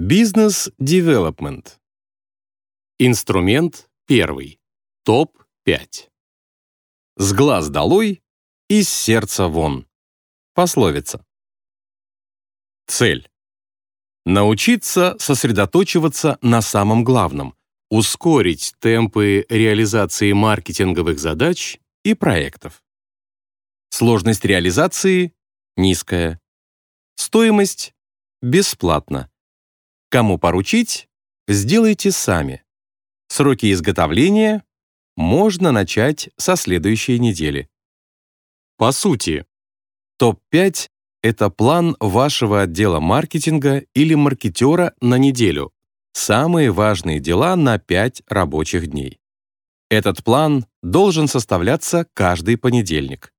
Бизнес-девелопмент. Инструмент первый. Топ-5. С глаз долой, из сердца вон. Пословица. Цель. Научиться сосредоточиваться на самом главном, ускорить темпы реализации маркетинговых задач и проектов. Сложность реализации низкая. Стоимость бесплатно. Кому поручить, сделайте сами. Сроки изготовления можно начать со следующей недели. По сути, топ-5 — это план вашего отдела маркетинга или маркетера на неделю. Самые важные дела на 5 рабочих дней. Этот план должен составляться каждый понедельник.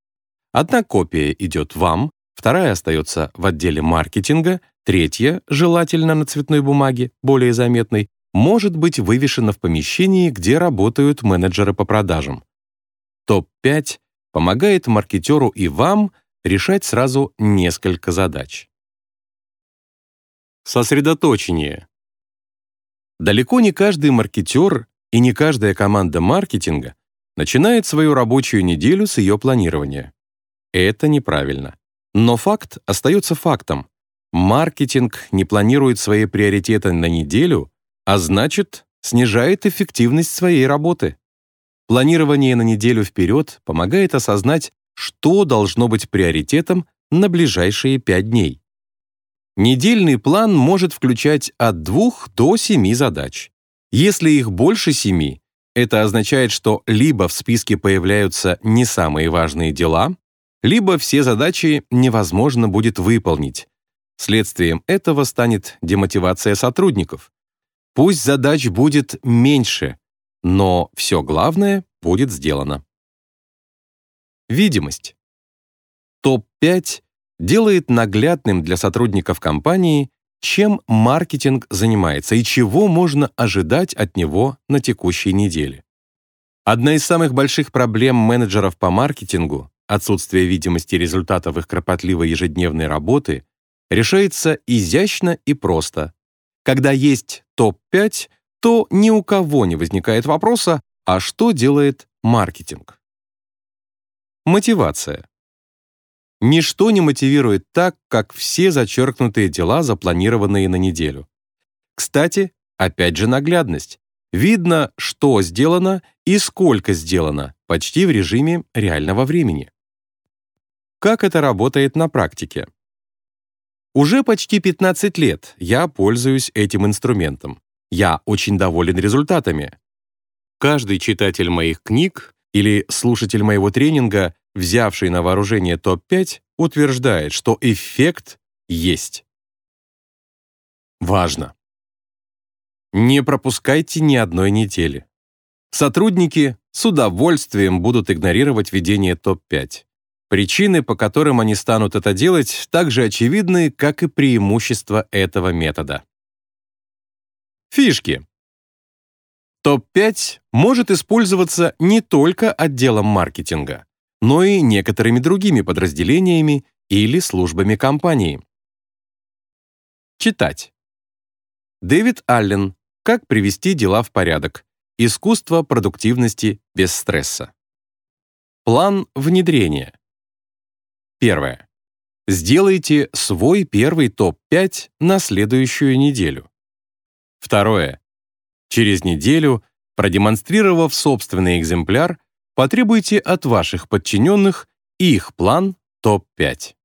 Одна копия идет вам, вторая остается в отделе маркетинга, третья, желательно на цветной бумаге, более заметной, может быть вывешена в помещении, где работают менеджеры по продажам. Топ-5 помогает маркетеру и вам решать сразу несколько задач. Сосредоточение. Далеко не каждый маркетер и не каждая команда маркетинга начинает свою рабочую неделю с ее планирования. Это неправильно. Но факт остается фактом. Маркетинг не планирует свои приоритеты на неделю, а значит, снижает эффективность своей работы. Планирование на неделю вперед помогает осознать, что должно быть приоритетом на ближайшие пять дней. Недельный план может включать от двух до семи задач. Если их больше семи, это означает, что либо в списке появляются не самые важные дела, либо все задачи невозможно будет выполнить. Следствием этого станет демотивация сотрудников. Пусть задач будет меньше, но все главное будет сделано. Видимость. Топ-5 делает наглядным для сотрудников компании, чем маркетинг занимается и чего можно ожидать от него на текущей неделе. Одна из самых больших проблем менеджеров по маркетингу отсутствие видимости результатов их кропотливой ежедневной работы решается изящно и просто. Когда есть топ-5, то ни у кого не возникает вопроса, а что делает маркетинг? Мотивация. Ничто не мотивирует так, как все зачеркнутые дела, запланированные на неделю. Кстати, опять же наглядность. Видно, что сделано и сколько сделано, почти в режиме реального времени. Как это работает на практике? Уже почти 15 лет я пользуюсь этим инструментом. Я очень доволен результатами. Каждый читатель моих книг или слушатель моего тренинга, взявший на вооружение топ-5, утверждает, что эффект есть. Важно. Не пропускайте ни одной недели. Сотрудники с удовольствием будут игнорировать ведение топ-5. Причины, по которым они станут это делать, так же очевидны, как и преимущества этого метода. Фишки. Топ-5 может использоваться не только отделом маркетинга, но и некоторыми другими подразделениями или службами компании. Читать. Дэвид Аллен «Как привести дела в порядок. Искусство продуктивности без стресса». План внедрения. Первое. Сделайте свой первый топ-5 на следующую неделю. Второе. Через неделю, продемонстрировав собственный экземпляр, потребуйте от ваших подчиненных их план топ-5.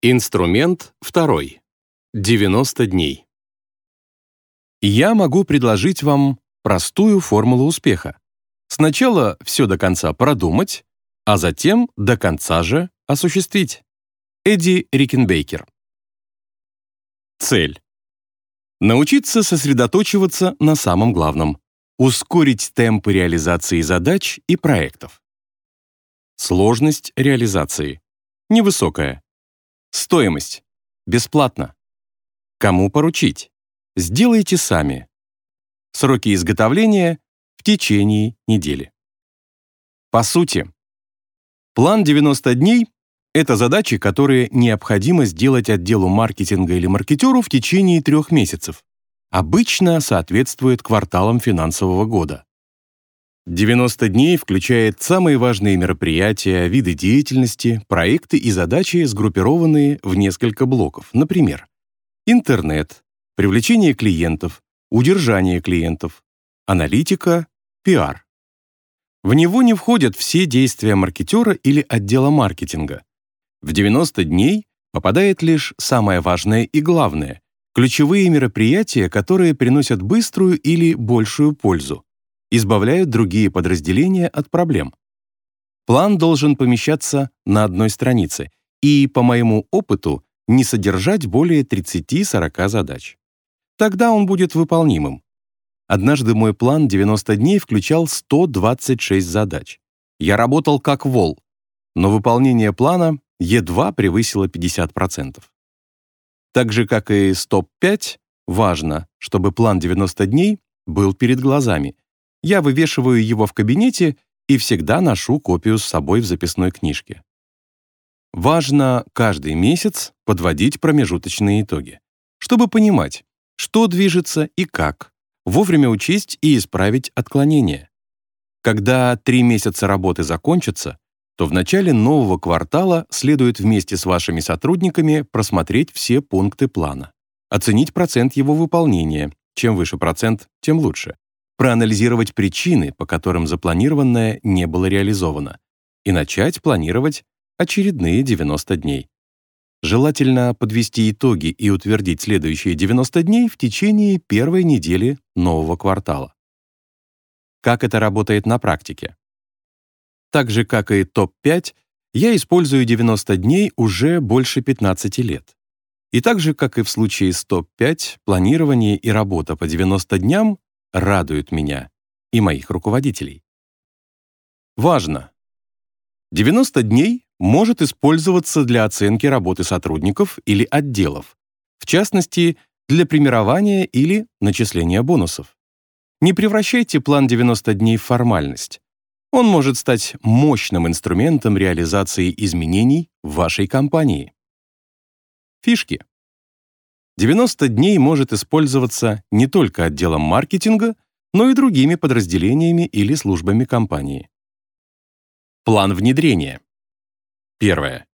Инструмент второй. 90 дней. Я могу предложить вам простую формулу успеха. Сначала все до конца продумать, а затем до конца же осуществить. Эдди Рикенбейкер. Цель. Научиться сосредоточиваться на самом главном. Ускорить темпы реализации задач и проектов. Сложность реализации. Невысокая. Стоимость. Бесплатно. Кому поручить? Сделайте сами. Сроки изготовления в течение недели. По сути, План 90 дней Это задачи, которые необходимо сделать отделу маркетинга или маркетеру в течение трех месяцев. Обычно соответствует кварталам финансового года. 90 дней включает самые важные мероприятия, виды деятельности, проекты и задачи, сгруппированные в несколько блоков. Например, интернет, привлечение клиентов, удержание клиентов, аналитика, пиар. В него не входят все действия маркетера или отдела маркетинга. В 90 дней попадает лишь самое важное и главное — ключевые мероприятия, которые приносят быструю или большую пользу, избавляют другие подразделения от проблем. План должен помещаться на одной странице и, по моему опыту, не содержать более 30-40 задач. Тогда он будет выполнимым. Однажды мой план 90 дней включал 126 задач. Я работал как вол, но выполнение плана едва превысило 50%. Так же, как и стоп-5, важно, чтобы план 90 дней был перед глазами, я вывешиваю его в кабинете и всегда ношу копию с собой в записной книжке. Важно каждый месяц подводить промежуточные итоги, чтобы понимать, что движется и как, вовремя учесть и исправить отклонения. Когда три месяца работы закончатся, то в начале нового квартала следует вместе с вашими сотрудниками просмотреть все пункты плана, оценить процент его выполнения, чем выше процент, тем лучше, проанализировать причины, по которым запланированное не было реализовано, и начать планировать очередные 90 дней. Желательно подвести итоги и утвердить следующие 90 дней в течение первой недели нового квартала. Как это работает на практике? Так же, как и топ-5, я использую 90 дней уже больше 15 лет. И так же, как и в случае с топ-5, планирование и работа по 90 дням радуют меня и моих руководителей. Важно! 90 дней может использоваться для оценки работы сотрудников или отделов, в частности, для премирования или начисления бонусов. Не превращайте план 90 дней в формальность. Он может стать мощным инструментом реализации изменений в вашей компании. Фишки. 90 дней может использоваться не только отделом маркетинга, но и другими подразделениями или службами компании. План внедрения. Первое.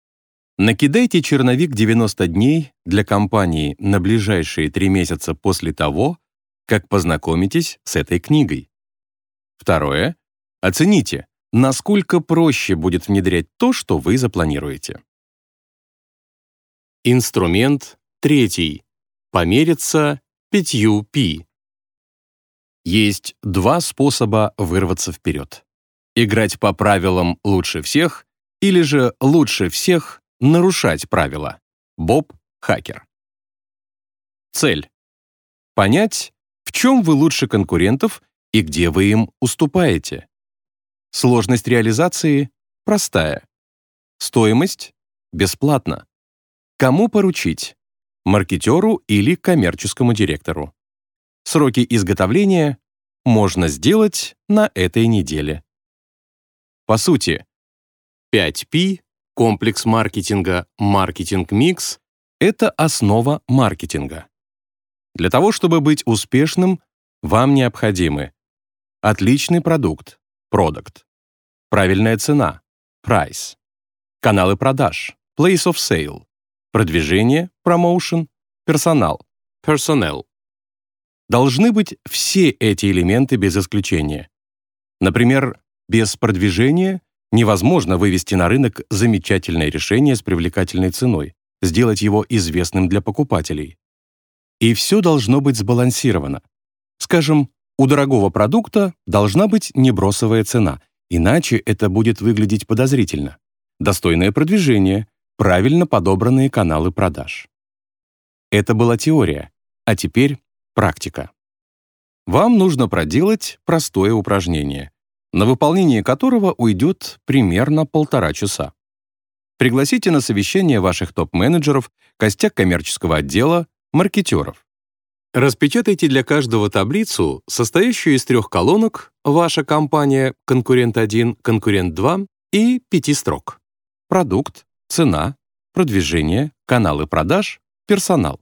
Накидайте черновик 90 дней для компании на ближайшие три месяца после того, как познакомитесь с этой книгой. Второе. Оцените, насколько проще будет внедрять то, что вы запланируете. Инструмент третий помериться пятью пи. Есть два способа вырваться вперед. Играть по правилам лучше всех или же лучше всех нарушать правила. Боб Хакер. Цель. Понять, в чем вы лучше конкурентов и где вы им уступаете. Сложность реализации простая. Стоимость бесплатно. Кому поручить? маркетеру или коммерческому директору. Сроки изготовления можно сделать на этой неделе. По сути, 5P, комплекс маркетинга, маркетинг-микс — это основа маркетинга. Для того, чтобы быть успешным, вам необходимы отличный продукт, продукт, правильная цена, price, каналы продаж, place of sale, продвижение, промоушен, персонал, personnel. Должны быть все эти элементы без исключения. Например, без продвижения невозможно вывести на рынок замечательное решение с привлекательной ценой, сделать его известным для покупателей. И все должно быть сбалансировано. Скажем, у дорогого продукта должна быть небросовая цена, иначе это будет выглядеть подозрительно. Достойное продвижение, правильно подобранные каналы продаж. Это была теория, а теперь практика. Вам нужно проделать простое упражнение, на выполнение которого уйдет примерно полтора часа. Пригласите на совещание ваших топ-менеджеров, костяк коммерческого отдела, маркетеров. Распечатайте для каждого таблицу, состоящую из трех колонок «Ваша компания», «Конкурент 1», «Конкурент 2» и пяти строк. Продукт, цена, продвижение, каналы продаж, персонал.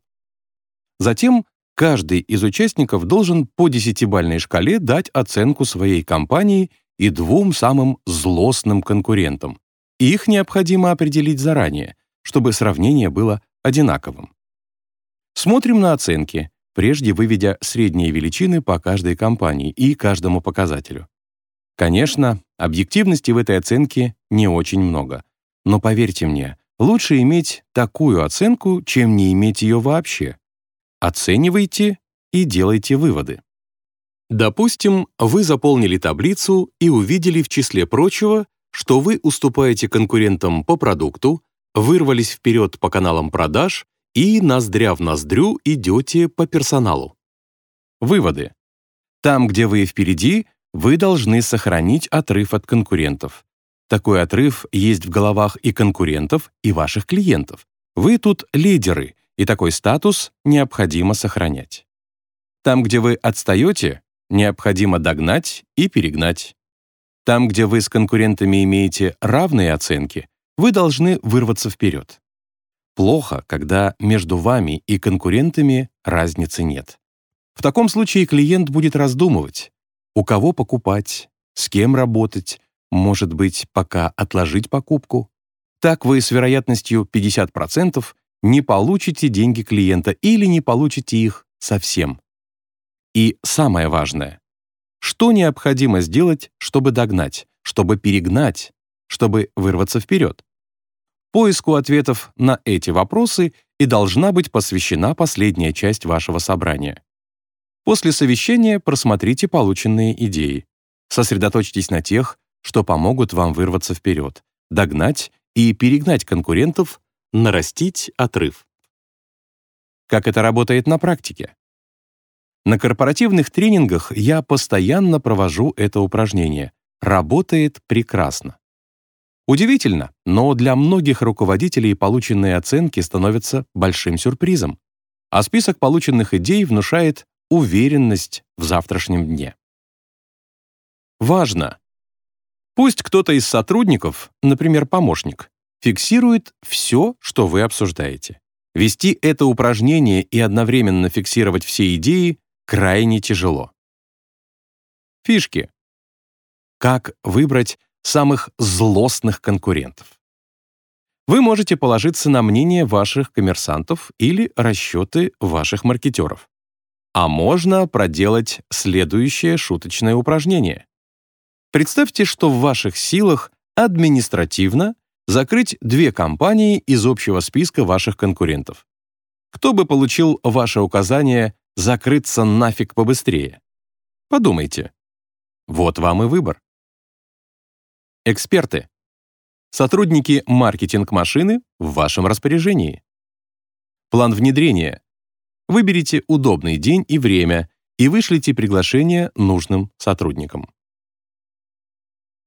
Затем каждый из участников должен по десятибальной шкале дать оценку своей компании и двум самым злостным конкурентам. Их необходимо определить заранее, чтобы сравнение было одинаковым. Смотрим на оценки, прежде выведя средние величины по каждой компании и каждому показателю. Конечно, объективности в этой оценке не очень много. Но поверьте мне, лучше иметь такую оценку, чем не иметь ее вообще. Оценивайте и делайте выводы. Допустим, вы заполнили таблицу и увидели в числе прочего, что вы уступаете конкурентам по продукту, вырвались вперед по каналам продаж и ноздря в ноздрю идете по персоналу. Выводы. Там, где вы впереди, вы должны сохранить отрыв от конкурентов. Такой отрыв есть в головах и конкурентов, и ваших клиентов. Вы тут лидеры, и такой статус необходимо сохранять. Там, где вы отстаете, необходимо догнать и перегнать. Там, где вы с конкурентами имеете равные оценки, вы должны вырваться вперед. Плохо, когда между вами и конкурентами разницы нет. В таком случае клиент будет раздумывать, у кого покупать, с кем работать, может быть, пока отложить покупку. Так вы с вероятностью 50% не получите деньги клиента или не получите их совсем. И самое важное, что необходимо сделать, чтобы догнать, чтобы перегнать, чтобы вырваться вперед? Поиску ответов на эти вопросы и должна быть посвящена последняя часть вашего собрания. После совещания просмотрите полученные идеи. Сосредоточьтесь на тех, что помогут вам вырваться вперед, догнать и перегнать конкурентов, нарастить отрыв. Как это работает на практике? На корпоративных тренингах я постоянно провожу это упражнение. Работает прекрасно. Удивительно, но для многих руководителей полученные оценки становятся большим сюрпризом, а список полученных идей внушает уверенность в завтрашнем дне. Важно! Пусть кто-то из сотрудников, например, помощник, фиксирует все, что вы обсуждаете. Вести это упражнение и одновременно фиксировать все идеи крайне тяжело. Фишки. Как выбрать самых злостных конкурентов? Вы можете положиться на мнение ваших коммерсантов или расчеты ваших маркетеров. А можно проделать следующее шуточное упражнение. Представьте, что в ваших силах административно закрыть две компании из общего списка ваших конкурентов. Кто бы получил ваше указание закрыться нафиг побыстрее? Подумайте. Вот вам и выбор. Эксперты. Сотрудники маркетинг-машины в вашем распоряжении. План внедрения Выберите удобный день и время и вышлите приглашение нужным сотрудникам.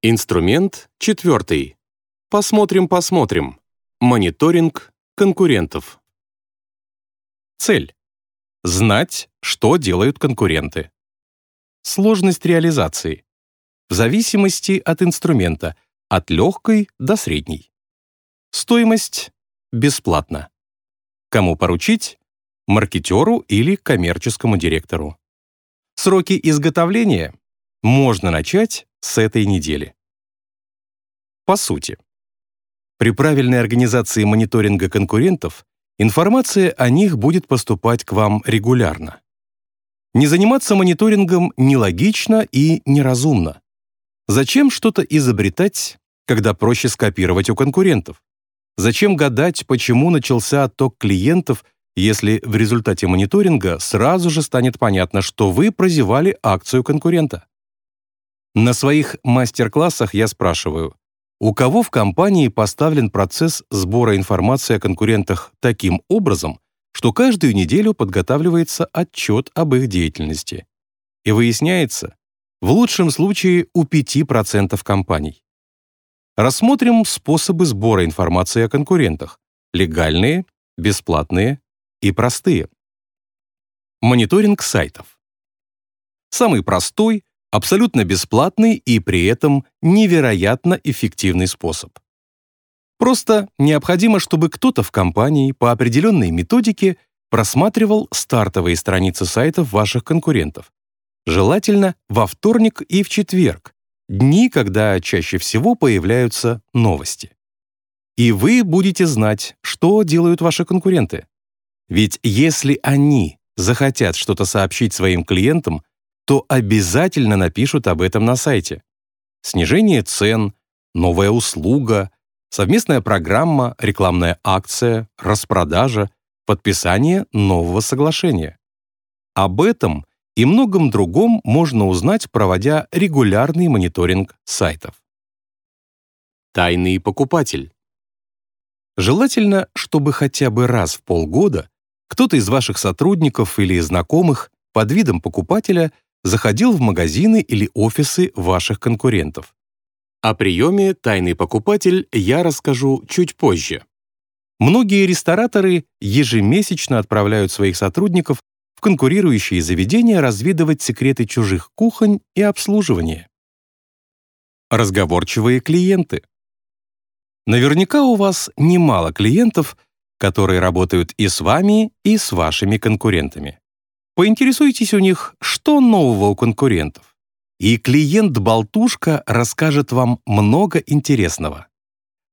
Инструмент четвертый. Посмотрим-посмотрим. Мониторинг конкурентов. Цель. Знать, что делают конкуренты. Сложность реализации. В зависимости от инструмента, от легкой до средней. Стоимость – бесплатно. Кому поручить? маркетеру или коммерческому директору. Сроки изготовления можно начать с этой недели. По сути, при правильной организации мониторинга конкурентов информация о них будет поступать к вам регулярно. Не заниматься мониторингом нелогично и неразумно. Зачем что-то изобретать, когда проще скопировать у конкурентов? Зачем гадать, почему начался отток клиентов если в результате мониторинга сразу же станет понятно, что вы прозевали акцию конкурента. На своих мастер-классах я спрашиваю, у кого в компании поставлен процесс сбора информации о конкурентах таким образом, что каждую неделю подготавливается отчет об их деятельности. И выясняется, в лучшем случае у 5% компаний. Рассмотрим способы сбора информации о конкурентах. Легальные, бесплатные и простые. Мониторинг сайтов. Самый простой, абсолютно бесплатный и при этом невероятно эффективный способ. Просто необходимо, чтобы кто-то в компании по определенной методике просматривал стартовые страницы сайтов ваших конкурентов. Желательно во вторник и в четверг, дни, когда чаще всего появляются новости. И вы будете знать, что делают ваши конкуренты. Ведь если они захотят что-то сообщить своим клиентам, то обязательно напишут об этом на сайте. Снижение цен, новая услуга, совместная программа, рекламная акция, распродажа, подписание нового соглашения. Об этом и многом другом можно узнать, проводя регулярный мониторинг сайтов. Тайный покупатель. Желательно, чтобы хотя бы раз в полгода кто-то из ваших сотрудников или знакомых под видом покупателя заходил в магазины или офисы ваших конкурентов. О приеме «Тайный покупатель» я расскажу чуть позже. Многие рестораторы ежемесячно отправляют своих сотрудников в конкурирующие заведения разведывать секреты чужих кухонь и обслуживания. Разговорчивые клиенты. Наверняка у вас немало клиентов, которые работают и с вами, и с вашими конкурентами. Поинтересуйтесь у них, что нового у конкурентов. И клиент-болтушка расскажет вам много интересного.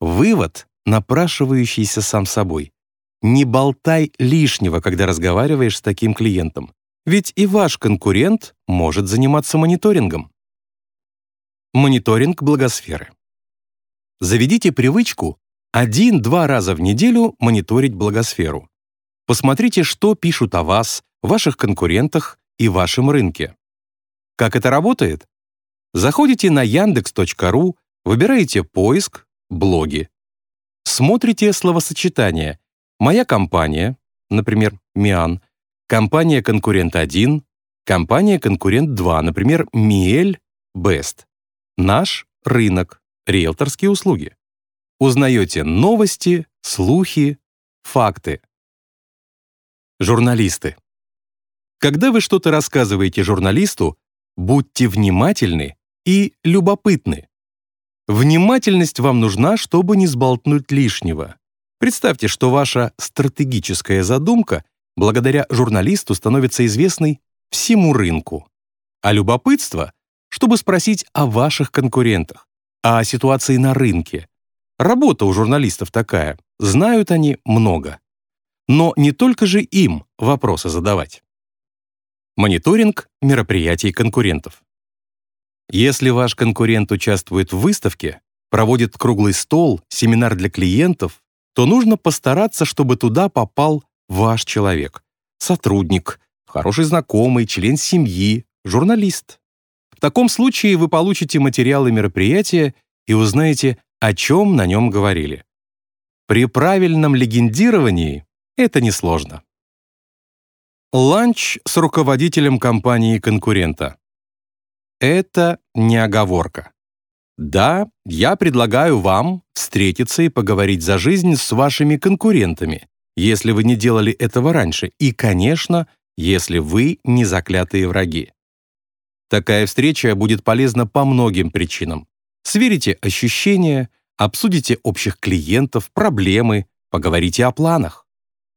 Вывод, напрашивающийся сам собой. Не болтай лишнего, когда разговариваешь с таким клиентом, ведь и ваш конкурент может заниматься мониторингом. Мониторинг благосферы. Заведите привычку один-два раза в неделю мониторить благосферу. Посмотрите, что пишут о вас, ваших конкурентах и вашем рынке. Как это работает? Заходите на yandex.ru, выбираете поиск, блоги. Смотрите словосочетание «Моя компания», например, МИАН, компания «Конкурент 1», компания «Конкурент 2», например, МИЭЛь, Бест, наш рынок, риэлторские услуги. Узнаете новости, слухи, факты. Журналисты. Когда вы что-то рассказываете журналисту, будьте внимательны и любопытны. Внимательность вам нужна, чтобы не сболтнуть лишнего. Представьте, что ваша стратегическая задумка благодаря журналисту становится известной всему рынку. А любопытство, чтобы спросить о ваших конкурентах, о ситуации на рынке, Работа у журналистов такая, знают они много. Но не только же им вопросы задавать. Мониторинг мероприятий конкурентов. Если ваш конкурент участвует в выставке, проводит круглый стол, семинар для клиентов, то нужно постараться, чтобы туда попал ваш человек, сотрудник, хороший знакомый, член семьи, журналист. В таком случае вы получите материалы мероприятия и узнаете о чем на нем говорили. При правильном легендировании это несложно. Ланч с руководителем компании-конкурента. Это не оговорка. Да, я предлагаю вам встретиться и поговорить за жизнь с вашими конкурентами, если вы не делали этого раньше, и, конечно, если вы не заклятые враги. Такая встреча будет полезна по многим причинам. Сверите ощущения, обсудите общих клиентов, проблемы, поговорите о планах.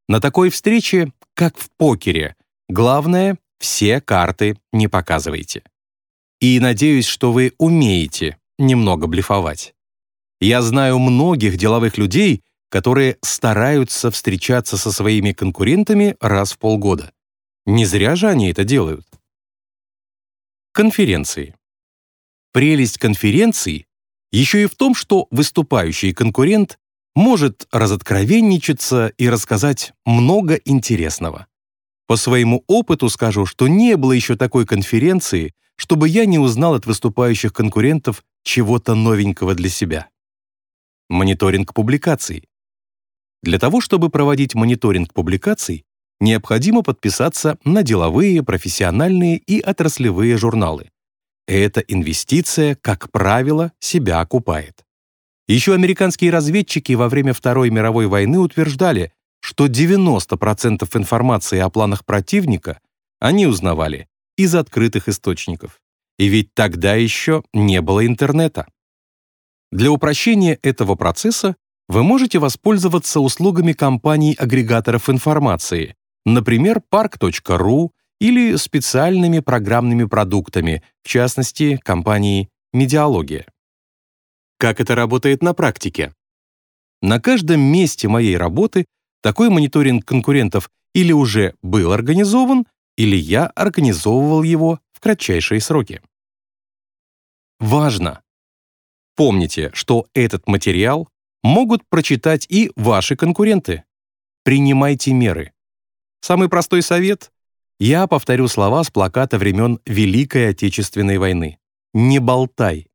На такой встрече, как в покере, главное — все карты не показывайте. И надеюсь, что вы умеете немного блефовать. Я знаю многих деловых людей, которые стараются встречаться со своими конкурентами раз в полгода. Не зря же они это делают. Конференции. Прелесть конференций еще и в том, что выступающий конкурент может разоткровенничаться и рассказать много интересного. По своему опыту скажу, что не было еще такой конференции, чтобы я не узнал от выступающих конкурентов чего-то новенького для себя. Мониторинг публикаций. Для того, чтобы проводить мониторинг публикаций, необходимо подписаться на деловые, профессиональные и отраслевые журналы. Эта инвестиция, как правило, себя окупает. Еще американские разведчики во время Второй мировой войны утверждали, что 90% информации о планах противника они узнавали из открытых источников. И ведь тогда еще не было интернета. Для упрощения этого процесса вы можете воспользоваться услугами компаний-агрегаторов информации, например, park.ru или специальными программными продуктами, в частности, компании «Медиалогия». Как это работает на практике? На каждом месте моей работы такой мониторинг конкурентов или уже был организован, или я организовывал его в кратчайшие сроки. Важно! Помните, что этот материал могут прочитать и ваши конкуренты. Принимайте меры. Самый простой совет — я повторю слова с плаката времен Великой Отечественной войны. Не болтай.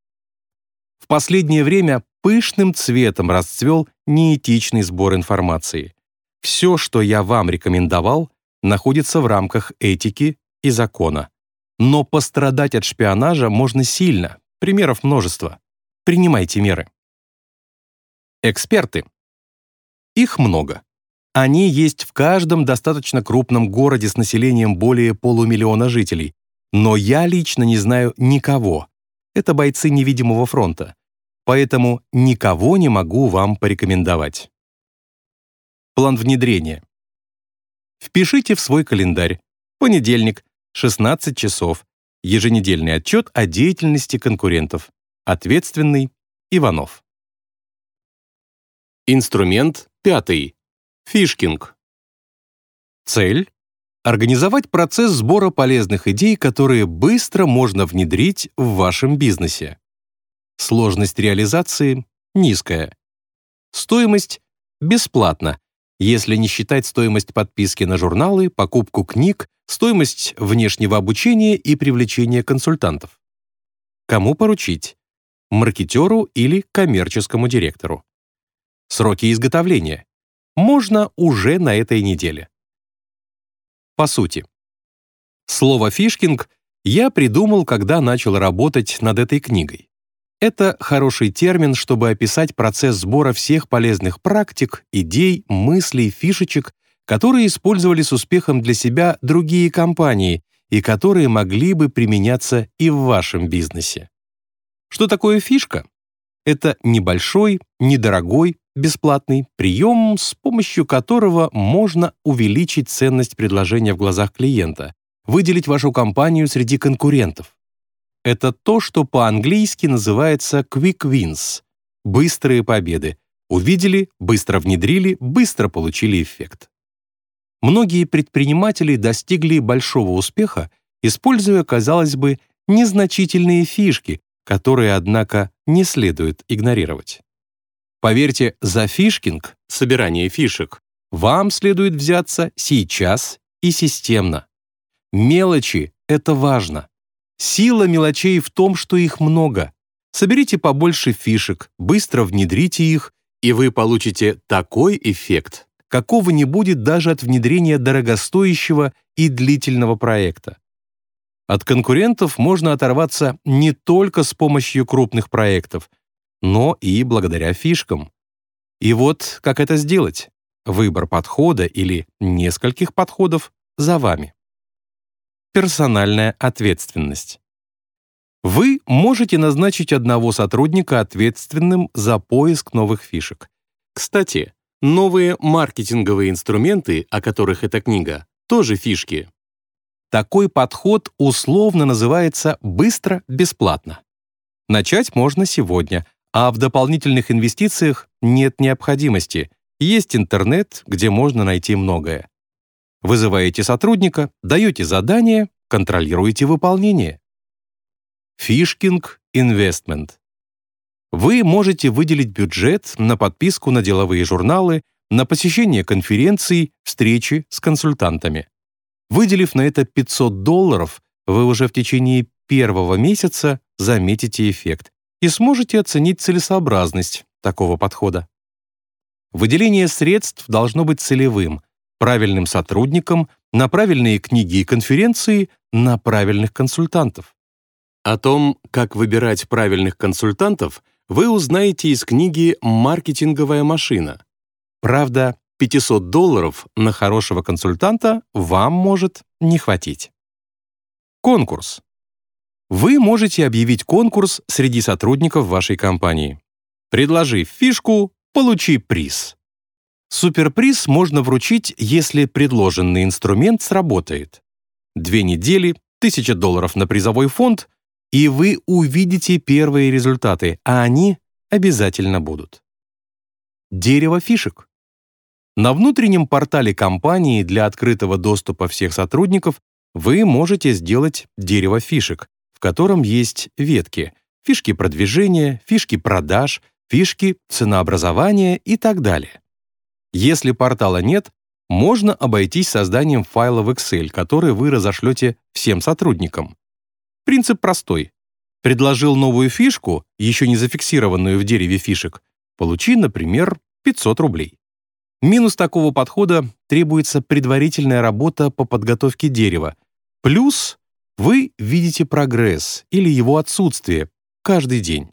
В последнее время пышным цветом расцвел неэтичный сбор информации. Все, что я вам рекомендовал, находится в рамках этики и закона. Но пострадать от шпионажа можно сильно, примеров множество. Принимайте меры. Эксперты. Их много. Они есть в каждом достаточно крупном городе с населением более полумиллиона жителей. Но я лично не знаю никого. Это бойцы невидимого фронта. Поэтому никого не могу вам порекомендовать. План внедрения. Впишите в свой календарь. Понедельник, 16 часов. Еженедельный отчет о деятельности конкурентов. Ответственный Иванов. Инструмент пятый. Фишкинг. Цель — организовать процесс сбора полезных идей, которые быстро можно внедрить в вашем бизнесе. Сложность реализации низкая. Стоимость бесплатна, если не считать стоимость подписки на журналы, покупку книг, стоимость внешнего обучения и привлечения консультантов. Кому поручить? Маркетеру или коммерческому директору? Сроки изготовления. Можно уже на этой неделе. По сути. Слово «фишкинг» я придумал, когда начал работать над этой книгой. Это хороший термин, чтобы описать процесс сбора всех полезных практик, идей, мыслей, фишечек, которые использовали с успехом для себя другие компании и которые могли бы применяться и в вашем бизнесе. Что такое фишка? Это небольшой, недорогой, бесплатный прием, с помощью которого можно увеличить ценность предложения в глазах клиента, выделить вашу компанию среди конкурентов. Это то, что по-английски называется quick wins — быстрые победы. Увидели, быстро внедрили, быстро получили эффект. Многие предприниматели достигли большого успеха, используя, казалось бы, незначительные фишки, которые, однако, не следует игнорировать. Поверьте, за фишкинг, собирание фишек, вам следует взяться сейчас и системно. Мелочи — это важно. Сила мелочей в том, что их много. Соберите побольше фишек, быстро внедрите их, и вы получите такой эффект, какого не будет даже от внедрения дорогостоящего и длительного проекта. От конкурентов можно оторваться не только с помощью крупных проектов, но и благодаря фишкам. И вот как это сделать? Выбор подхода или нескольких подходов за вами. Персональная ответственность. Вы можете назначить одного сотрудника ответственным за поиск новых фишек. Кстати, новые маркетинговые инструменты, о которых эта книга, тоже фишки. Такой подход условно называется «быстро-бесплатно». Начать можно сегодня, а в дополнительных инвестициях нет необходимости. Есть интернет, где можно найти многое. Вызываете сотрудника, даете задание, контролируете выполнение. Фишкинг инвестмент. Вы можете выделить бюджет на подписку на деловые журналы, на посещение конференций, встречи с консультантами. Выделив на это 500 долларов, вы уже в течение первого месяца заметите эффект и сможете оценить целесообразность такого подхода. Выделение средств должно быть целевым, правильным сотрудникам, на правильные книги и конференции, на правильных консультантов. О том, как выбирать правильных консультантов, вы узнаете из книги «Маркетинговая машина». Правда, 500 долларов на хорошего консультанта вам может не хватить. Конкурс. Вы можете объявить конкурс среди сотрудников вашей компании. Предложив фишку, получи приз. Суперприз можно вручить, если предложенный инструмент сработает. Две недели, тысяча долларов на призовой фонд, и вы увидите первые результаты, а они обязательно будут. Дерево фишек. На внутреннем портале компании для открытого доступа всех сотрудников вы можете сделать дерево фишек, в котором есть ветки, фишки продвижения, фишки продаж, фишки ценообразования и так далее. Если портала нет, можно обойтись созданием файла в Excel, который вы разошлете всем сотрудникам. Принцип простой. Предложил новую фишку, еще не зафиксированную в дереве фишек, получи, например, 500 рублей. Минус такого подхода требуется предварительная работа по подготовке дерева. Плюс вы видите прогресс или его отсутствие каждый день.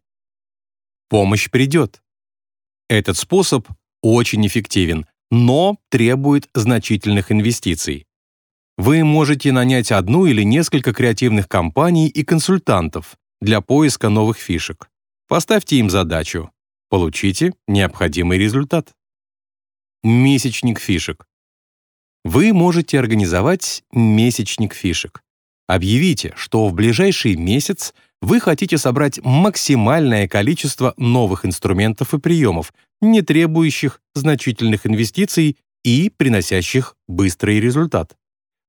Помощь придет. Этот способ очень эффективен, но требует значительных инвестиций. Вы можете нанять одну или несколько креативных компаний и консультантов для поиска новых фишек. Поставьте им задачу. Получите необходимый результат. Месячник фишек. Вы можете организовать месячник фишек. Объявите, что в ближайший месяц вы хотите собрать максимальное количество новых инструментов и приемов, не требующих значительных инвестиций и приносящих быстрый результат.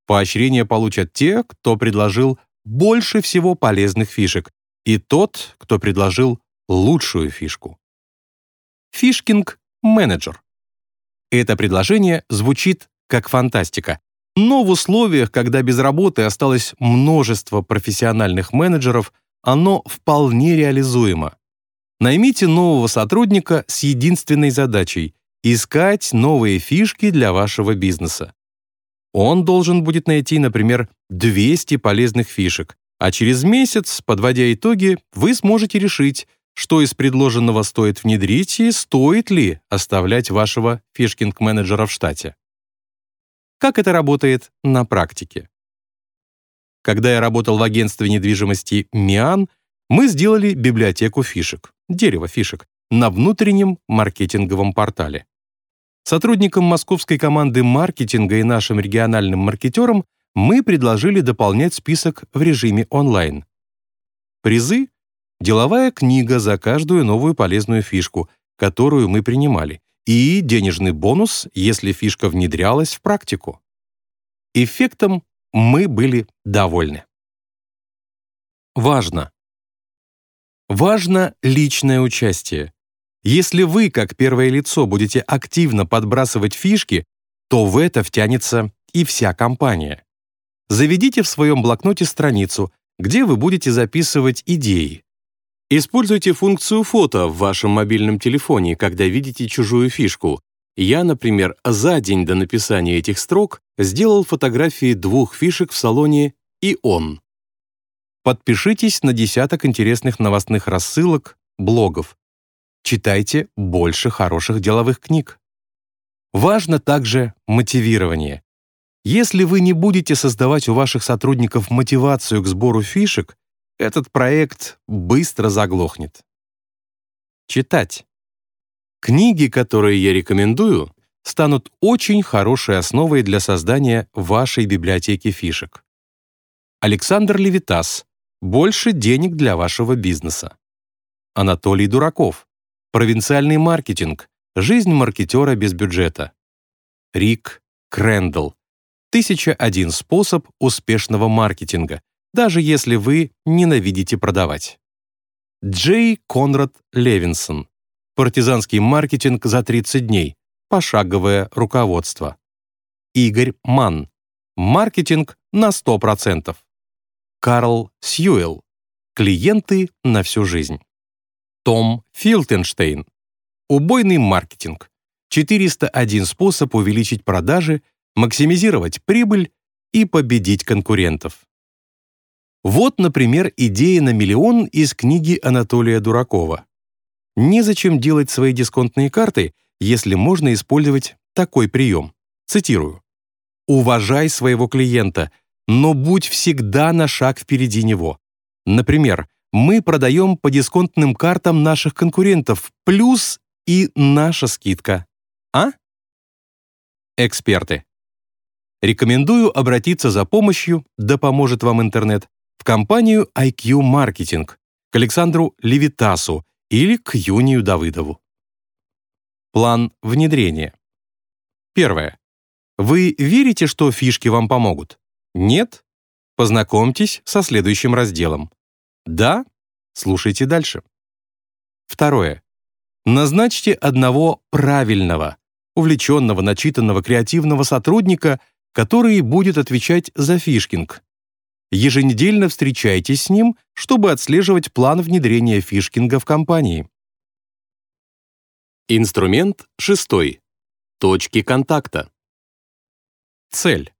Поощрение получат те, кто предложил больше всего полезных фишек, и тот, кто предложил лучшую фишку. Фишкинг-менеджер. Это предложение звучит как фантастика, но в условиях, когда без работы осталось множество профессиональных менеджеров, оно вполне реализуемо. Наймите нового сотрудника с единственной задачей — искать новые фишки для вашего бизнеса. Он должен будет найти, например, 200 полезных фишек, а через месяц, подводя итоги, вы сможете решить, что из предложенного стоит внедрить и стоит ли оставлять вашего фишкинг-менеджера в штате. Как это работает на практике? Когда я работал в агентстве недвижимости «Миан», мы сделали библиотеку фишек, дерево фишек, на внутреннем маркетинговом портале. Сотрудникам московской команды маркетинга и нашим региональным маркетерам мы предложили дополнять список в режиме онлайн. Призы — деловая книга за каждую новую полезную фишку, которую мы принимали, и денежный бонус, если фишка внедрялась в практику. Эффектом мы были довольны. Важно. Важно личное участие. Если вы, как первое лицо, будете активно подбрасывать фишки, то в это втянется и вся компания. Заведите в своем блокноте страницу, где вы будете записывать идеи. Используйте функцию фото в вашем мобильном телефоне, когда видите чужую фишку, я, например, за день до написания этих строк сделал фотографии двух фишек в салоне и он. Подпишитесь на десяток интересных новостных рассылок, блогов. Читайте больше хороших деловых книг. Важно также мотивирование. Если вы не будете создавать у ваших сотрудников мотивацию к сбору фишек, этот проект быстро заглохнет. Читать. Книги, которые я рекомендую, станут очень хорошей основой для создания вашей библиотеки фишек. Александр Левитас «Больше денег для вашего бизнеса». Анатолий Дураков «Провинциальный маркетинг. Жизнь маркетера без бюджета». Рик Крэндалл «1001 способ успешного маркетинга, даже если вы ненавидите продавать». Джей Конрад Левинсон Партизанский маркетинг за 30 дней. Пошаговое руководство. Игорь Манн. Маркетинг на 100%. Карл Сьюэлл. Клиенты на всю жизнь. Том Филтенштейн. Убойный маркетинг. 401 способ увеличить продажи, максимизировать прибыль и победить конкурентов. Вот, например, идея на миллион из книги Анатолия Дуракова. Незачем делать свои дисконтные карты, если можно использовать такой прием. Цитирую. «Уважай своего клиента, но будь всегда на шаг впереди него. Например, мы продаем по дисконтным картам наших конкурентов плюс и наша скидка. А? Эксперты. Рекомендую обратиться за помощью, да поможет вам интернет, в компанию IQ Marketing, к Александру Левитасу или к Юнию Давыдову. План внедрения. Первое. Вы верите, что фишки вам помогут? Нет? Познакомьтесь со следующим разделом. Да? Слушайте дальше. Второе. Назначьте одного правильного, увлеченного, начитанного, креативного сотрудника, который будет отвечать за фишкинг. Еженедельно встречайтесь с ним, чтобы отслеживать план внедрения фишкинга в компании. Инструмент шестой. Точки контакта. Цель.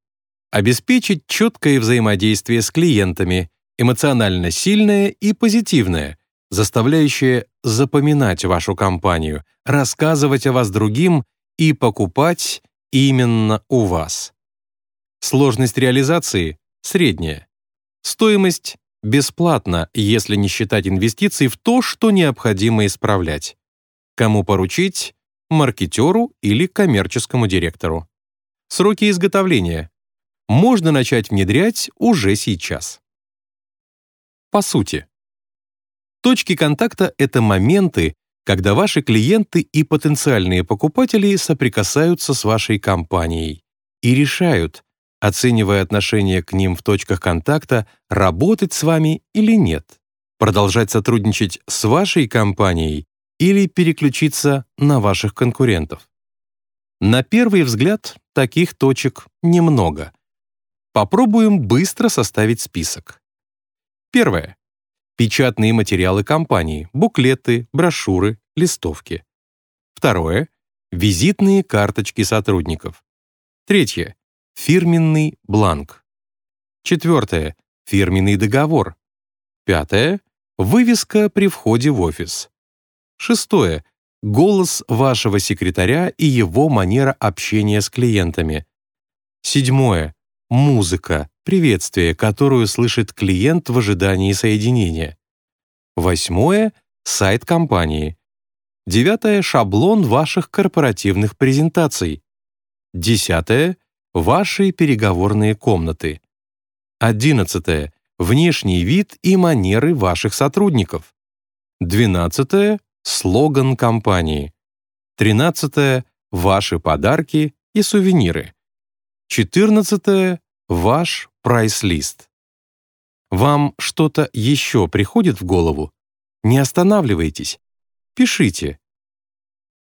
Обеспечить четкое взаимодействие с клиентами, эмоционально сильное и позитивное, заставляющее запоминать вашу компанию, рассказывать о вас другим и покупать именно у вас. Сложность реализации средняя. Стоимость бесплатна, если не считать инвестиций в то, что необходимо исправлять. Кому поручить? Маркетеру или коммерческому директору. Сроки изготовления. Можно начать внедрять уже сейчас. По сути. Точки контакта — это моменты, когда ваши клиенты и потенциальные покупатели соприкасаются с вашей компанией и решают, оценивая отношение к ним в точках контакта, работать с вами или нет, продолжать сотрудничать с вашей компанией или переключиться на ваших конкурентов. На первый взгляд таких точек немного. Попробуем быстро составить список. Первое. Печатные материалы компании, буклеты, брошюры, листовки. Второе. Визитные карточки сотрудников. Третье. Фирменный бланк. Четвертое. Фирменный договор. Пятое. Вывеска при входе в офис. Шестое голос вашего секретаря и его манера общения с клиентами. Седьмое. Музыка, приветствие, которую слышит клиент в ожидании соединения. Восьмое. Сайт компании. Девятое. Шаблон ваших корпоративных презентаций. Десятое. Ваши переговорные комнаты. Одиннадцатое. Внешний вид и манеры ваших сотрудников. Двенадцатое слоган компании. 13. Ваши подарки и сувениры. 14. Ваш прайс-лист. Вам что-то еще приходит в голову? Не останавливайтесь. Пишите.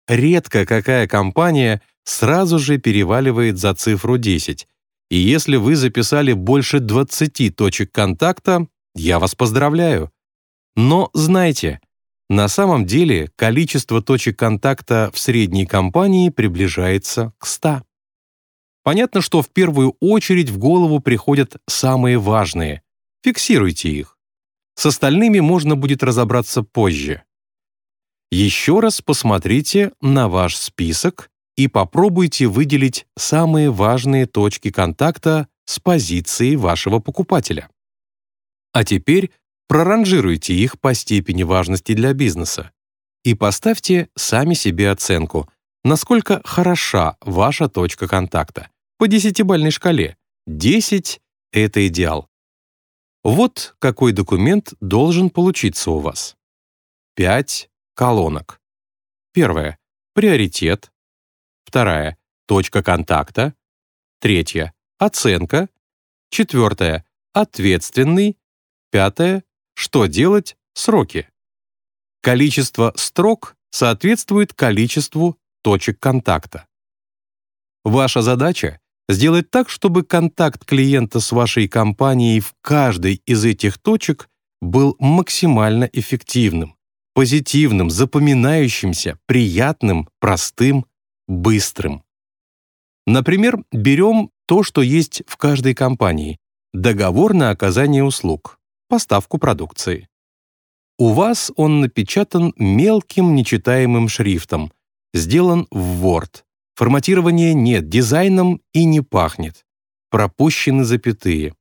Редко какая компания сразу же переваливает за цифру 10, и если вы записали больше 20 точек контакта, я вас поздравляю. Но знайте, на самом деле количество точек контакта в средней компании приближается к 100. Понятно, что в первую очередь в голову приходят самые важные. Фиксируйте их. С остальными можно будет разобраться позже. Еще раз посмотрите на ваш список и попробуйте выделить самые важные точки контакта с позиции вашего покупателя. А теперь проранжируйте их по степени важности для бизнеса и поставьте сами себе оценку, насколько хороша ваша точка контакта по десятибальной шкале. 10 — это идеал. Вот какой документ должен получиться у вас. 5 колонок. Первая — приоритет. Вторая — точка контакта. Третья — оценка. Четвертая — ответственный. Пятая что делать? Сроки. Количество строк соответствует количеству точек контакта. Ваша задача — сделать так, чтобы контакт клиента с вашей компанией в каждой из этих точек был максимально эффективным, позитивным, запоминающимся, приятным, простым, быстрым. Например, берем то, что есть в каждой компании — договор на оказание услуг поставку продукции. У вас он напечатан мелким нечитаемым шрифтом, сделан в Word. Форматирования нет, дизайном и не пахнет. Пропущены запятые.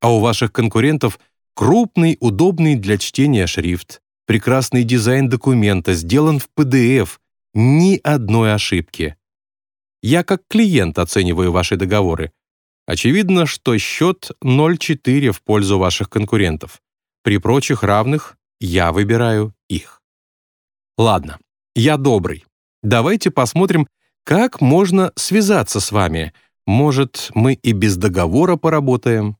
А у ваших конкурентов крупный, удобный для чтения шрифт, прекрасный дизайн документа, сделан в PDF, ни одной ошибки. Я как клиент оцениваю ваши договоры. Очевидно, что счет 0,4 в пользу ваших конкурентов. При прочих равных я выбираю их. Ладно, я добрый. Давайте посмотрим, как можно связаться с вами. Может, мы и без договора поработаем?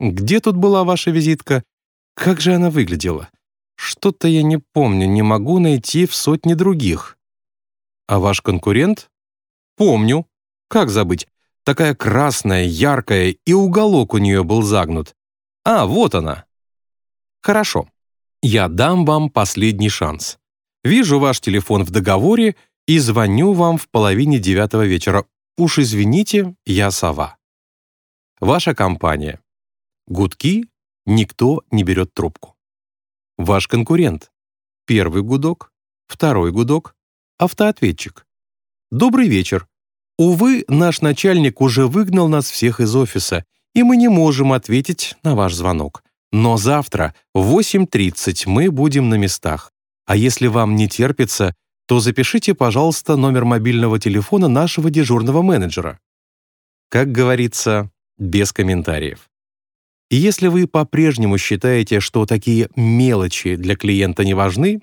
Где тут была ваша визитка? Как же она выглядела? Что-то я не помню, не могу найти в сотне других. А ваш конкурент? Помню. Как забыть? Такая красная, яркая, и уголок у нее был загнут. А, вот она. Хорошо. Я дам вам последний шанс. Вижу ваш телефон в договоре и звоню вам в половине девятого вечера. Уж извините, я сова. Ваша компания. Гудки, никто не берет трубку. Ваш конкурент. Первый гудок, второй гудок, автоответчик. Добрый вечер. Увы, наш начальник уже выгнал нас всех из офиса, и мы не можем ответить на ваш звонок. Но завтра в 8.30 мы будем на местах. А если вам не терпится, то запишите, пожалуйста, номер мобильного телефона нашего дежурного менеджера. Как говорится, без комментариев. И если вы по-прежнему считаете, что такие мелочи для клиента не важны,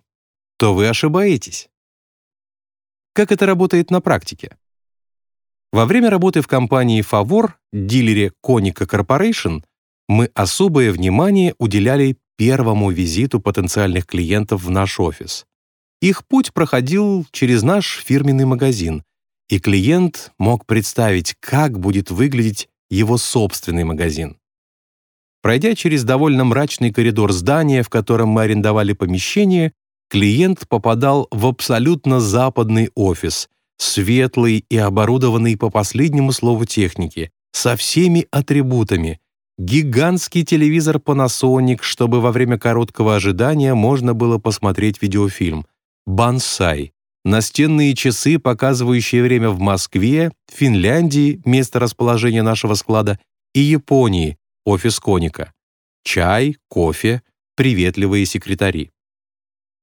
то вы ошибаетесь. Как это работает на практике? Во время работы в компании «Фавор», дилере «Коника Корпорейшн», мы особое внимание уделяли первому визиту потенциальных клиентов в наш офис. Их путь проходил через наш фирменный магазин, и клиент мог представить, как будет выглядеть его собственный магазин. Пройдя через довольно мрачный коридор здания, в котором мы арендовали помещение, клиент попадал в абсолютно западный офис, светлый и оборудованный по последнему слову техники, со всеми атрибутами, гигантский телевизор Panasonic, чтобы во время короткого ожидания можно было посмотреть видеофильм, бонсай, настенные часы, показывающие время в Москве, Финляндии, место расположения нашего склада, и Японии, офис Коника, чай, кофе, приветливые секретари.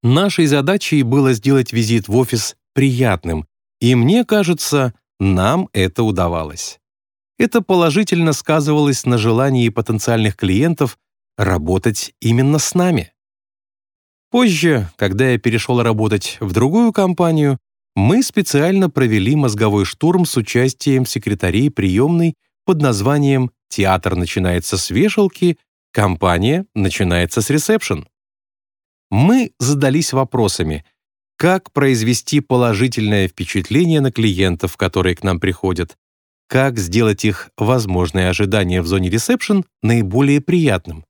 Нашей задачей было сделать визит в офис приятным, и мне кажется, нам это удавалось. Это положительно сказывалось на желании потенциальных клиентов работать именно с нами. Позже, когда я перешел работать в другую компанию, мы специально провели мозговой штурм с участием секретарей приемной под названием «Театр начинается с вешалки», «Компания начинается с ресепшн». Мы задались вопросами, как произвести положительное впечатление на клиентов, которые к нам приходят, как сделать их возможные ожидания в зоне ресепшн наиболее приятным.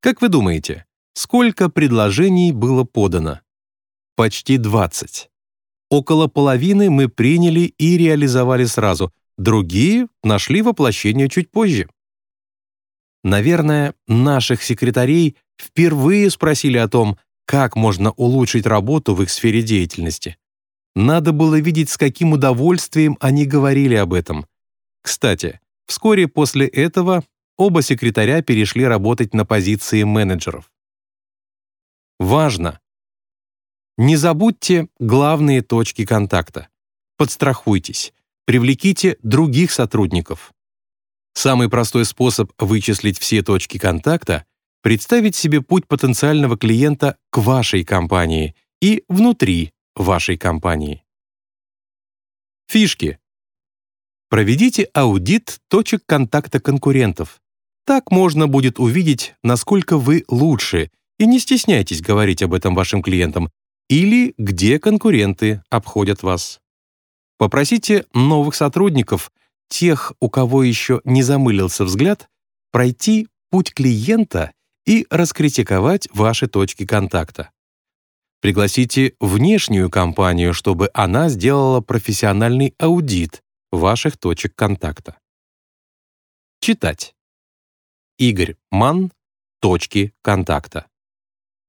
Как вы думаете, сколько предложений было подано? Почти 20. Около половины мы приняли и реализовали сразу, другие нашли воплощение чуть позже. Наверное, наших секретарей впервые спросили о том, как можно улучшить работу в их сфере деятельности. Надо было видеть, с каким удовольствием они говорили об этом. Кстати, вскоре после этого оба секретаря перешли работать на позиции менеджеров. Важно! Не забудьте главные точки контакта. Подстрахуйтесь, привлеките других сотрудников. Самый простой способ вычислить все точки контакта — представить себе путь потенциального клиента к вашей компании и внутри вашей компании. Фишки. Проведите аудит точек контакта конкурентов. Так можно будет увидеть, насколько вы лучше, и не стесняйтесь говорить об этом вашим клиентам, или где конкуренты обходят вас. Попросите новых сотрудников, тех, у кого еще не замылился взгляд, пройти путь клиента и раскритиковать ваши точки контакта. Пригласите внешнюю компанию, чтобы она сделала профессиональный аудит ваших точек контакта. Читать. Игорь Ман. Точки контакта.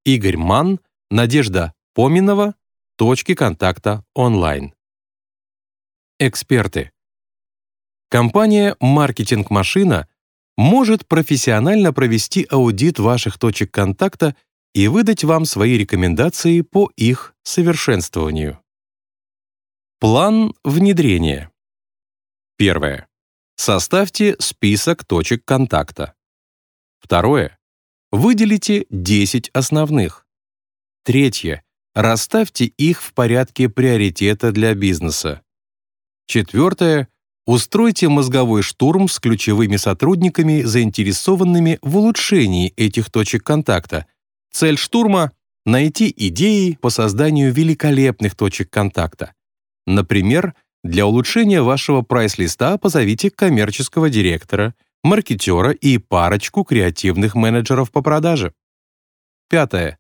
Игорь Ман. Надежда Поминова. Точки контакта онлайн. Эксперты. Компания «Маркетинг-машина» может профессионально провести аудит ваших точек контакта и выдать вам свои рекомендации по их совершенствованию. План внедрения. Первое. Составьте список точек контакта. Второе. Выделите 10 основных. Третье. Расставьте их в порядке приоритета для бизнеса. Четвертое. Устройте мозговой штурм с ключевыми сотрудниками, заинтересованными в улучшении этих точек контакта. Цель штурма — найти идеи по созданию великолепных точек контакта. Например, для улучшения вашего прайс-листа позовите коммерческого директора, маркетера и парочку креативных менеджеров по продаже. Пятое.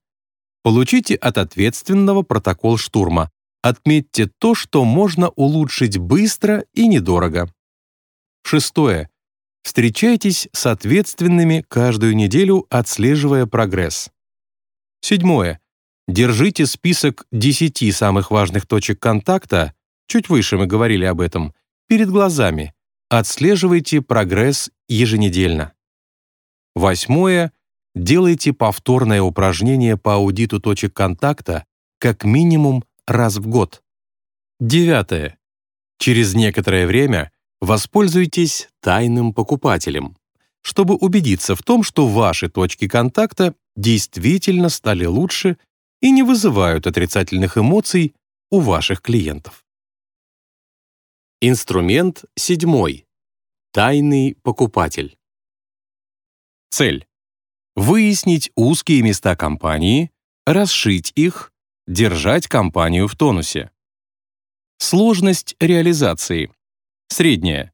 Получите от ответственного протокол штурма. Отметьте то, что можно улучшить быстро и недорого. Шестое. Встречайтесь с ответственными каждую неделю, отслеживая прогресс. Седьмое. Держите список 10 самых важных точек контакта, чуть выше мы говорили об этом, перед глазами. Отслеживайте прогресс еженедельно. Восьмое. Делайте повторное упражнение по аудиту точек контакта как минимум раз в год. Девятое. Через некоторое время воспользуйтесь тайным покупателем, чтобы убедиться в том, что ваши точки контакта действительно стали лучше и не вызывают отрицательных эмоций у ваших клиентов. Инструмент седьмой. Тайный покупатель. Цель. Выяснить узкие места компании, расшить их, держать компанию в тонусе. Сложность реализации. Средняя.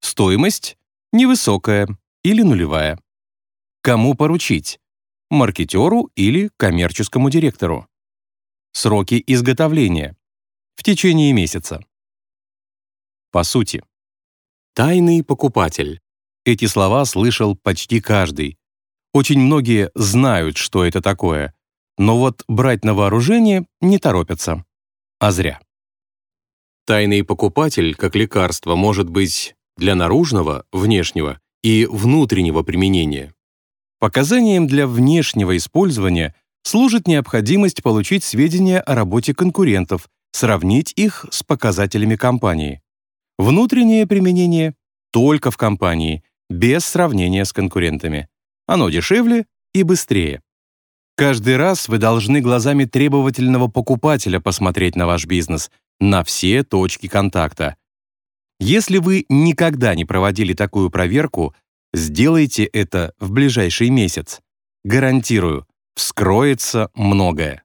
Стоимость невысокая или нулевая. Кому поручить? Маркетеру или коммерческому директору. Сроки изготовления. В течение месяца. По сути. Тайный покупатель. Эти слова слышал почти каждый. Очень многие знают, что это такое, но вот брать на вооружение не торопятся. А зря. Тайный покупатель, как лекарство, может быть для наружного, внешнего и внутреннего применения. Показанием для внешнего использования служит необходимость получить сведения о работе конкурентов, сравнить их с показателями компании. Внутреннее применение только в компании, без сравнения с конкурентами. Оно дешевле и быстрее. Каждый раз вы должны глазами требовательного покупателя посмотреть на ваш бизнес, на все точки контакта. Если вы никогда не проводили такую проверку, сделайте это в ближайший месяц. Гарантирую, вскроется многое.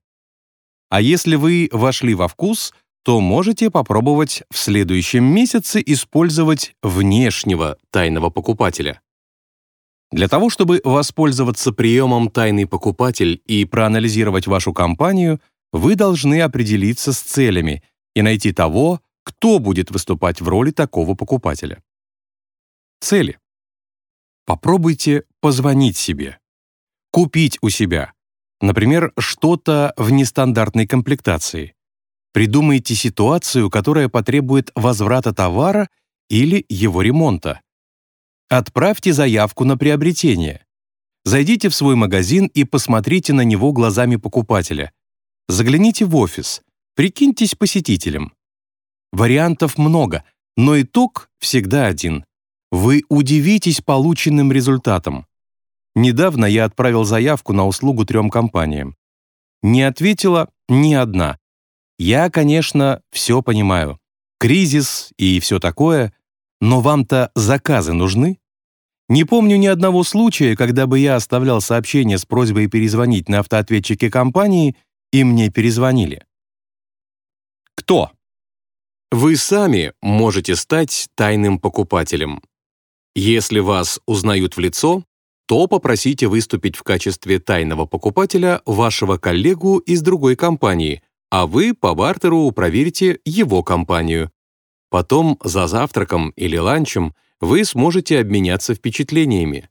А если вы вошли во вкус — то можете попробовать в следующем месяце использовать внешнего тайного покупателя. Для того, чтобы воспользоваться приемом «тайный покупатель» и проанализировать вашу компанию, вы должны определиться с целями и найти того, кто будет выступать в роли такого покупателя. Цели. Попробуйте позвонить себе. Купить у себя. Например, что-то в нестандартной комплектации. Придумайте ситуацию, которая потребует возврата товара или его ремонта. Отправьте заявку на приобретение. Зайдите в свой магазин и посмотрите на него глазами покупателя. Загляните в офис, прикиньтесь посетителем. Вариантов много, но итог всегда один. Вы удивитесь полученным результатом. Недавно я отправил заявку на услугу трем компаниям. Не ответила ни одна. Я, конечно, все понимаю. Кризис и все такое, но вам-то заказы нужны? Не помню ни одного случая, когда бы я оставлял сообщение с просьбой перезвонить на автоответчике компании, и мне перезвонили. Кто? Вы сами можете стать тайным покупателем. Если вас узнают в лицо, то попросите выступить в качестве тайного покупателя вашего коллегу из другой компании, а вы по бартеру проверите его компанию. Потом за завтраком или ланчем вы сможете обменяться впечатлениями.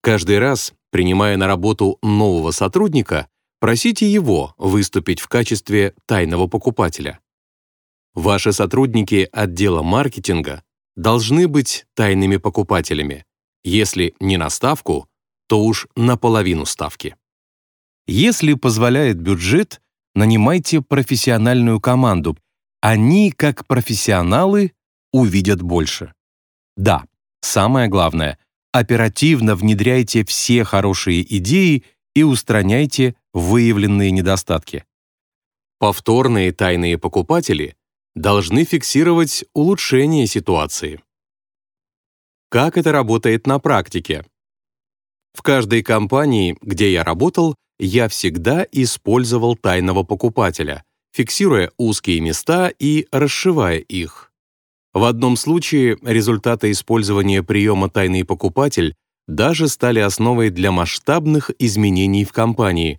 Каждый раз, принимая на работу нового сотрудника, просите его выступить в качестве тайного покупателя. Ваши сотрудники отдела маркетинга должны быть тайными покупателями. Если не на ставку, то уж на половину ставки. Если позволяет бюджет, нанимайте профессиональную команду, они, как профессионалы, увидят больше. Да, самое главное, оперативно внедряйте все хорошие идеи и устраняйте выявленные недостатки. Повторные тайные покупатели должны фиксировать улучшение ситуации. Как это работает на практике? В каждой компании, где я работал, я всегда использовал тайного покупателя, фиксируя узкие места и расшивая их. В одном случае результаты использования приема «тайный покупатель» даже стали основой для масштабных изменений в компании.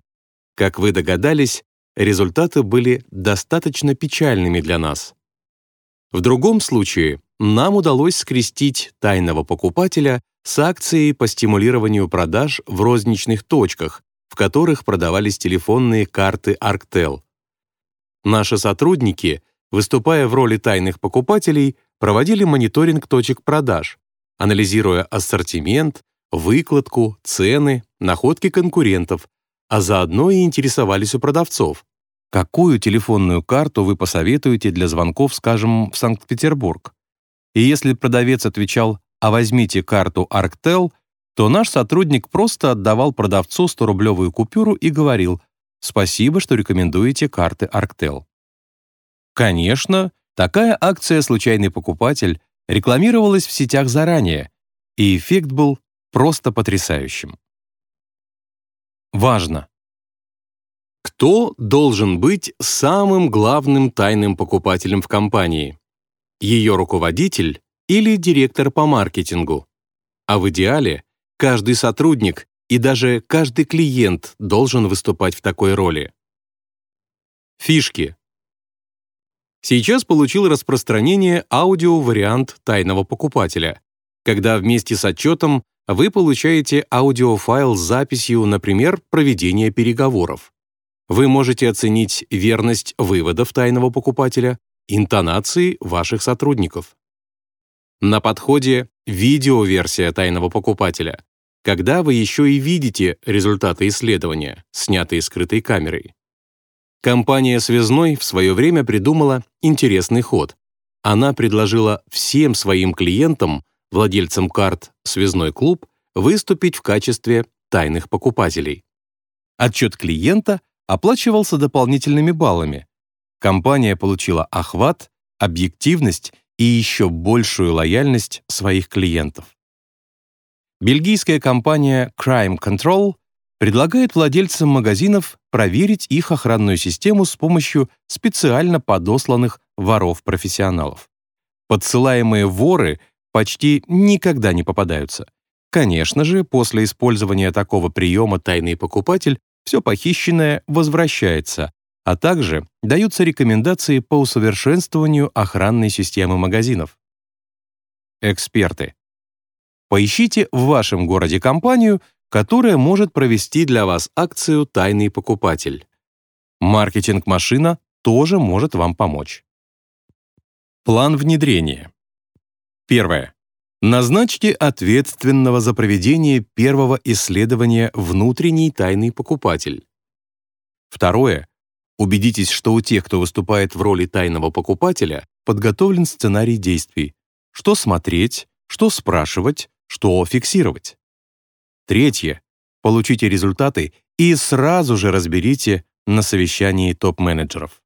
Как вы догадались, результаты были достаточно печальными для нас. В другом случае нам удалось скрестить тайного покупателя с акцией по стимулированию продаж в розничных точках, в которых продавались телефонные карты Arctel. Наши сотрудники, выступая в роли тайных покупателей, проводили мониторинг точек продаж, анализируя ассортимент, выкладку, цены, находки конкурентов, а заодно и интересовались у продавцов. Какую телефонную карту вы посоветуете для звонков, скажем, в Санкт-Петербург? И если продавец отвечал «А возьмите карту Arctel», то наш сотрудник просто отдавал продавцу 100-рублевую купюру и говорил «Спасибо, что рекомендуете карты Arctel». Конечно, такая акция «Случайный покупатель» рекламировалась в сетях заранее, и эффект был просто потрясающим. Важно! Кто должен быть самым главным тайным покупателем в компании? Ее руководитель или директор по маркетингу? А в идеале каждый сотрудник и даже каждый клиент должен выступать в такой роли. Фишки. Сейчас получил распространение аудиовариант тайного покупателя, когда вместе с отчетом вы получаете аудиофайл с записью, например, проведения переговоров. Вы можете оценить верность выводов тайного покупателя, интонации ваших сотрудников. На подходе видеоверсия тайного покупателя, когда вы еще и видите результаты исследования, снятые скрытой камерой. Компания «Связной» в свое время придумала интересный ход. Она предложила всем своим клиентам владельцам карт «Связной клуб» выступить в качестве тайных покупателей. Отчет клиента оплачивался дополнительными баллами. Компания получила охват, объективность и еще большую лояльность своих клиентов. Бельгийская компания Crime Control предлагает владельцам магазинов проверить их охранную систему с помощью специально подосланных воров-профессионалов. Подсылаемые воры — почти никогда не попадаются. Конечно же, после использования такого приема тайный покупатель все похищенное возвращается, а также даются рекомендации по усовершенствованию охранной системы магазинов. Эксперты. Поищите в вашем городе компанию, которая может провести для вас акцию «Тайный покупатель». Маркетинг-машина тоже может вам помочь. План внедрения. Первое. Назначьте ответственного за проведение первого исследования внутренний тайный покупатель. Второе. Убедитесь, что у тех, кто выступает в роли тайного покупателя, подготовлен сценарий действий. Что смотреть, что спрашивать, что фиксировать. Третье. Получите результаты и сразу же разберите на совещании топ-менеджеров.